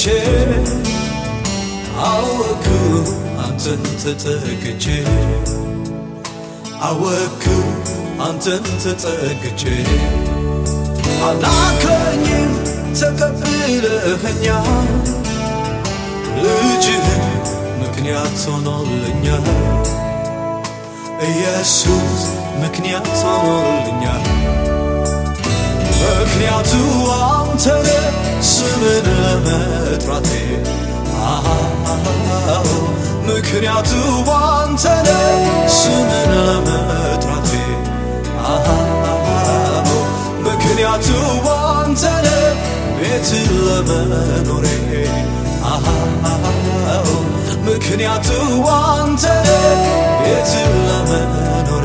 ሰምቼ አወኩ አንተን ተጠግቼ። አወኩ አንተን ተጠግቼ። አላከኝም ተቀብለኸኛል ልጅህ ምክንያት ሆኖልኛል ኢየሱስ ምክንያት ሆኖልኛል ምክንያቱ አንተነ ስምን ለመጥራቴ አዎ ምክንያቱ አንተነ ስምን ለመጥራቴ አዎ ምክንያቱ አንተነ ቤት ለመኖሬ። ምክንያቱ አንተነ ቤት ለመኖሬ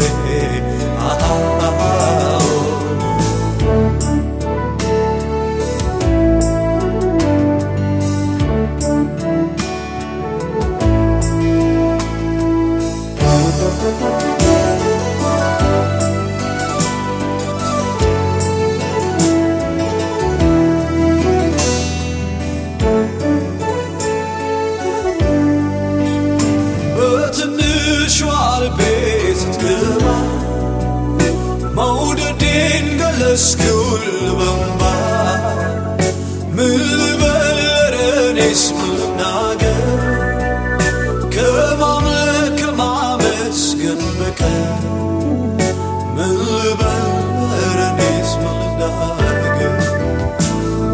ልናገር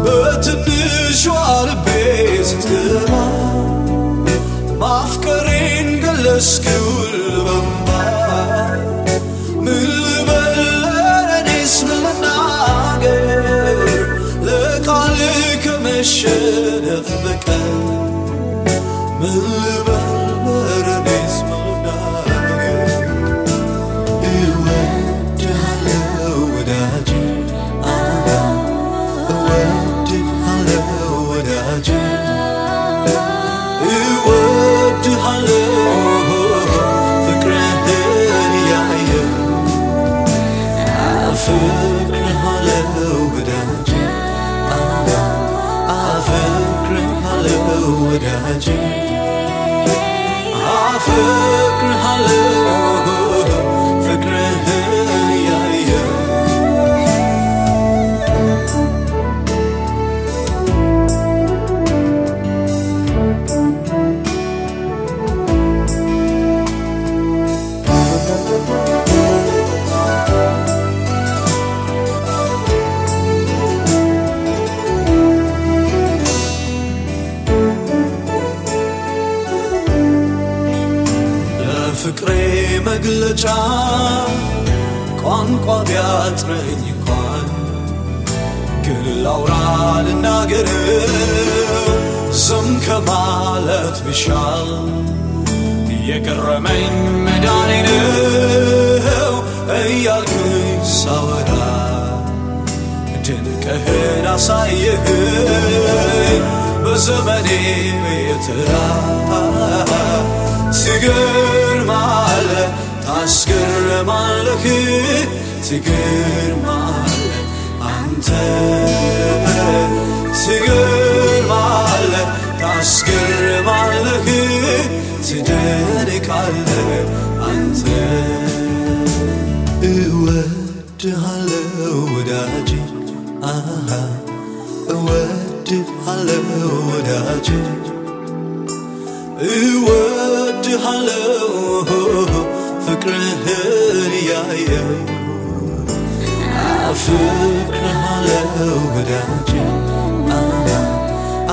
በትንሿ ልቤ ስትገባ ከመሸነፍ love. ለፍቅሬ መግለጫ ቋንቋ ቢያጥረኝ እንኳን ግን ላውራ ልናገር ዝም ከማለት ብሻል የገረመኝ መዳኔ ነው እያልኩኝ ሳወራ ድንቅህን አሳየህኝ በዘመኔ የተራ ትገርማለህ ታስገርማለህ ትገርማለህ አንተ ትገርማለህ ታስገርማለህ ትደንቃለህ አንተ እወድሃለሁ ፍቅርህን ያየው አፍቅርሃለሁ ወዳጄ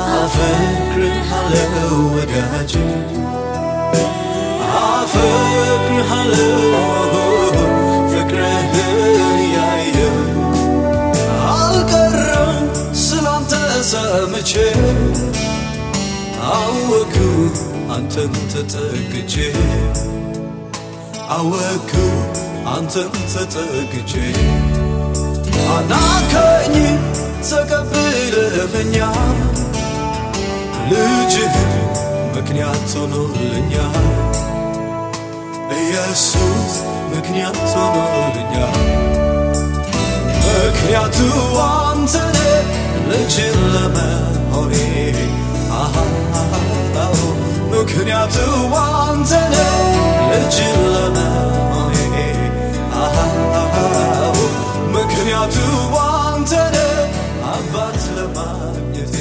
አፈቅርሃለሁ ወዳጄ አፈቅርሃለሁ ፍቅርህን ያየው አልቀረም ስላንተ ሰምቼ አወኩ አንተን ተጠግቼ አወኩ አንተን ተጠግቼ አናከኝ ተቀብለኸኛል ልጅህ ምክንያት ሆኖልኛል ኢየሱስ ምክንያት ሆኖልኛል ምክንያቱ አንተነ ልጅ ለመሆኔ አሃ ምክንያቱ አንተነ አሃ ምክንያቱ አንተነ አባት ለማግኘቴ